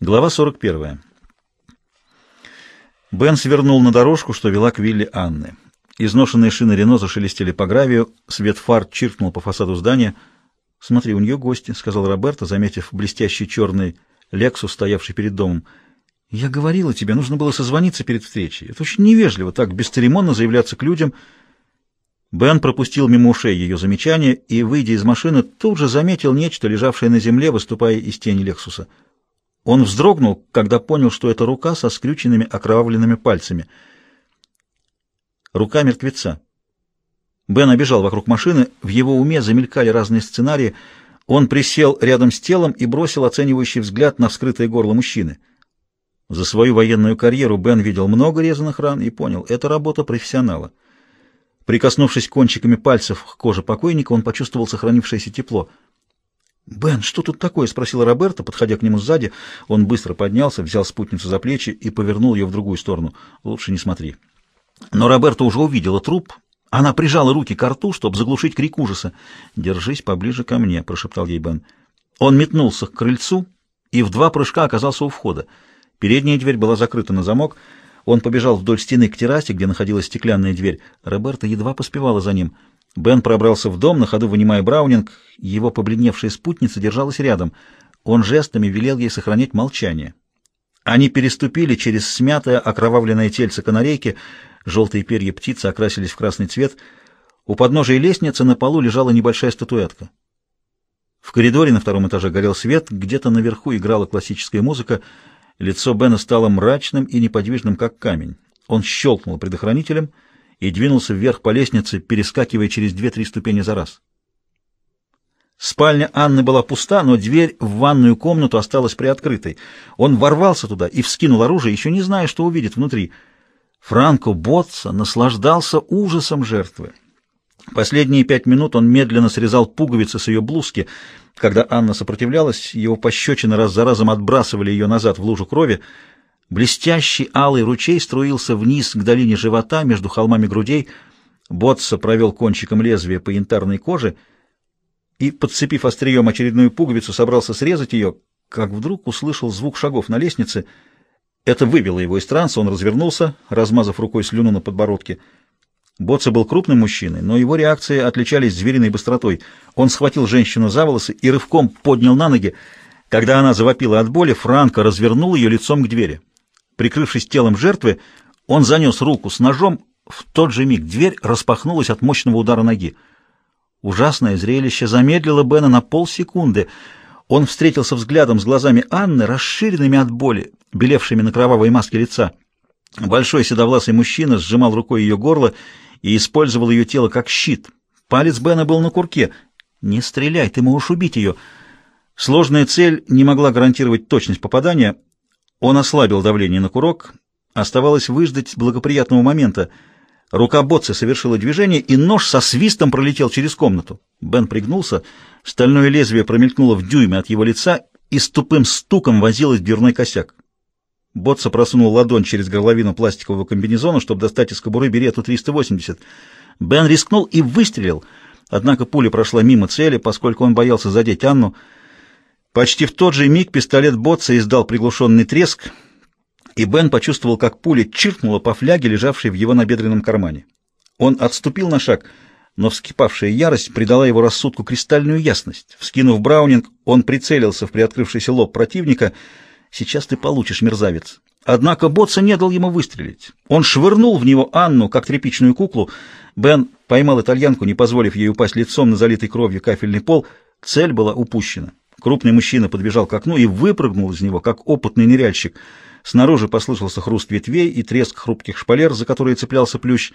Глава 41. Бен свернул на дорожку, что вела к вилле Анны. Изношенные шины Рено зашелестели по гравию, свет фар чиркнул по фасаду здания. «Смотри, у нее гости», — сказал Роберто, заметив блестящий черный «Лексус», стоявший перед домом. «Я говорила тебе, нужно было созвониться перед встречей. Это очень невежливо, так бесцеремонно заявляться к людям». Бен пропустил мимо ушей ее замечание и, выйдя из машины, тут же заметил нечто, лежавшее на земле, выступая из тени «Лексуса». Он вздрогнул, когда понял, что это рука со скрюченными окровавленными пальцами. Рука мертвеца. Бен обежал вокруг машины, в его уме замелькали разные сценарии. Он присел рядом с телом и бросил оценивающий взгляд на вскрытое горло мужчины. За свою военную карьеру Бен видел много резаных ран и понял, это работа профессионала. Прикоснувшись кончиками пальцев к коже покойника, он почувствовал сохранившееся тепло — «Бен, что тут такое?» — спросила Роберта, подходя к нему сзади. Он быстро поднялся, взял спутницу за плечи и повернул ее в другую сторону. «Лучше не смотри». Но Роберта уже увидела труп. Она прижала руки к рту, чтобы заглушить крик ужаса. «Держись поближе ко мне», — прошептал ей Бен. Он метнулся к крыльцу и в два прыжка оказался у входа. Передняя дверь была закрыта на замок. Он побежал вдоль стены к террасе, где находилась стеклянная дверь. Роберта едва поспевала за ним — Бен пробрался в дом, на ходу вынимая Браунинг. Его побледневшая спутница держалась рядом. Он жестами велел ей сохранять молчание. Они переступили через смятое окровавленное тельце канарейки. Желтые перья птицы окрасились в красный цвет. У подножия лестницы на полу лежала небольшая статуэтка. В коридоре на втором этаже горел свет, где-то наверху играла классическая музыка. Лицо Бена стало мрачным и неподвижным, как камень. Он щелкнул предохранителем — и двинулся вверх по лестнице, перескакивая через две-три ступени за раз. Спальня Анны была пуста, но дверь в ванную комнату осталась приоткрытой. Он ворвался туда и вскинул оружие, еще не зная, что увидит внутри. Франко Ботса наслаждался ужасом жертвы. Последние пять минут он медленно срезал пуговицы с ее блузки. Когда Анна сопротивлялась, его пощечины раз за разом отбрасывали ее назад в лужу крови. Блестящий алый ручей струился вниз к долине живота между холмами грудей. Ботса провел кончиком лезвия по янтарной коже и, подцепив острием очередную пуговицу, собрался срезать ее, как вдруг услышал звук шагов на лестнице. Это выбило его из транса, он развернулся, размазав рукой слюну на подбородке. Ботса был крупным мужчиной, но его реакции отличались звериной быстротой. Он схватил женщину за волосы и рывком поднял на ноги. Когда она завопила от боли, Франко развернул ее лицом к двери. Прикрывшись телом жертвы, он занес руку с ножом. В тот же миг дверь распахнулась от мощного удара ноги. Ужасное зрелище замедлило Бена на полсекунды. Он встретился взглядом с глазами Анны, расширенными от боли, белевшими на кровавой маске лица. Большой седовласый мужчина сжимал рукой ее горло и использовал ее тело как щит. Палец Бена был на курке. «Не стреляй, ты можешь убить ее». Сложная цель не могла гарантировать точность попадания — он ослабил давление на курок. Оставалось выждать благоприятного момента. Рука Ботца совершила движение, и нож со свистом пролетел через комнату. Бен пригнулся, стальное лезвие промелькнуло в дюйме от его лица и с тупым стуком возилось дверной косяк. Ботса просунул ладонь через горловину пластикового комбинезона, чтобы достать из кобуры берету 380. Бен рискнул и выстрелил, однако пуля прошла мимо цели, поскольку он боялся задеть Анну. Почти в тот же миг пистолет Ботса издал приглушенный треск, и Бен почувствовал, как пуля чиркнула по фляге, лежавшей в его набедренном кармане. Он отступил на шаг, но вскипавшая ярость придала его рассудку кристальную ясность. Вскинув Браунинг, он прицелился в приоткрывшийся лоб противника. «Сейчас ты получишь, мерзавец!» Однако Ботса не дал ему выстрелить. Он швырнул в него Анну, как тряпичную куклу. Бен поймал итальянку, не позволив ей упасть лицом на залитый кровью кафельный пол. Цель была упущена. Крупный мужчина подбежал к окну и выпрыгнул из него, как опытный ныряльщик. Снаружи послышался хруст ветвей и треск хрупких шпалер, за которые цеплялся плющ.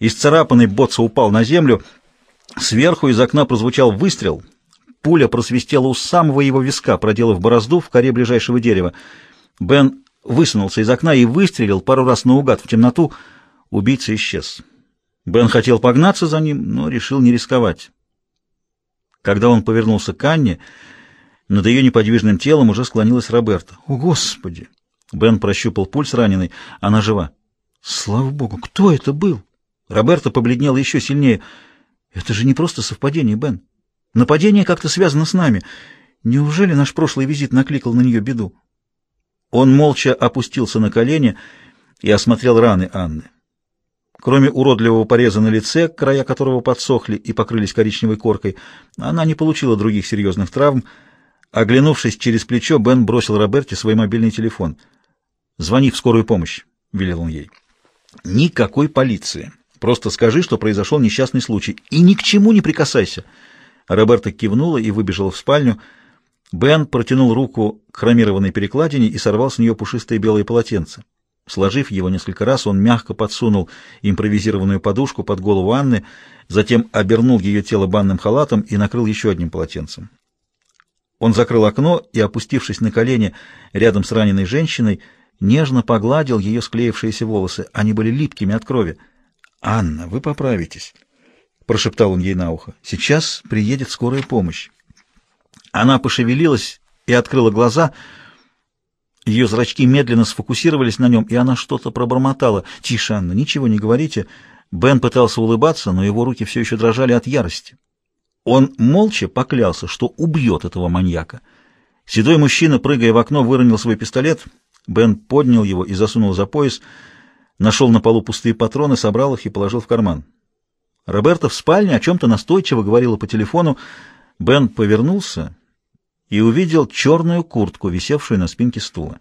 Исцарапанный Ботса упал на землю. Сверху из окна прозвучал выстрел. Пуля просвистела у самого его виска, проделав борозду в коре ближайшего дерева. Бен высунулся из окна и выстрелил пару раз наугад в темноту. Убийца исчез. Бен хотел погнаться за ним, но решил не рисковать. Когда он повернулся к Анне, над ее неподвижным телом уже склонилась Роберта. «О, Господи!» Бен прощупал пульс раненый. Она жива. «Слава Богу! Кто это был?» Роберта побледнела еще сильнее. «Это же не просто совпадение, Бен. Нападение как-то связано с нами. Неужели наш прошлый визит накликал на нее беду?» Он молча опустился на колени и осмотрел раны Анны. Кроме уродливого пореза на лице, края которого подсохли и покрылись коричневой коркой, она не получила других серьезных травм. Оглянувшись через плечо, Бен бросил Роберте свой мобильный телефон. «Звони в скорую помощь», — велел он ей. «Никакой полиции. Просто скажи, что произошел несчастный случай, и ни к чему не прикасайся». Роберта кивнула и выбежала в спальню. Бен протянул руку к хромированной перекладине и сорвал с нее пушистое белое полотенце. Сложив его несколько раз, он мягко подсунул импровизированную подушку под голову Анны, затем обернул ее тело банным халатом и накрыл еще одним полотенцем. Он закрыл окно и, опустившись на колени рядом с раненой женщиной, нежно погладил ее склеившиеся волосы. Они были липкими от крови. «Анна, вы поправитесь», — прошептал он ей на ухо. «Сейчас приедет скорая помощь». Она пошевелилась и открыла глаза — ее зрачки медленно сфокусировались на нем, и она что-то пробормотала. «Тише, Анна, ничего не говорите». Бен пытался улыбаться, но его руки все еще дрожали от ярости. Он молча поклялся, что убьет этого маньяка. Седой мужчина, прыгая в окно, выронил свой пистолет. Бен поднял его и засунул за пояс, нашел на полу пустые патроны, собрал их и положил в карман. Роберта в спальне о чем-то настойчиво говорила по телефону. Бен повернулся и увидел черную куртку, висевшую на спинке стула.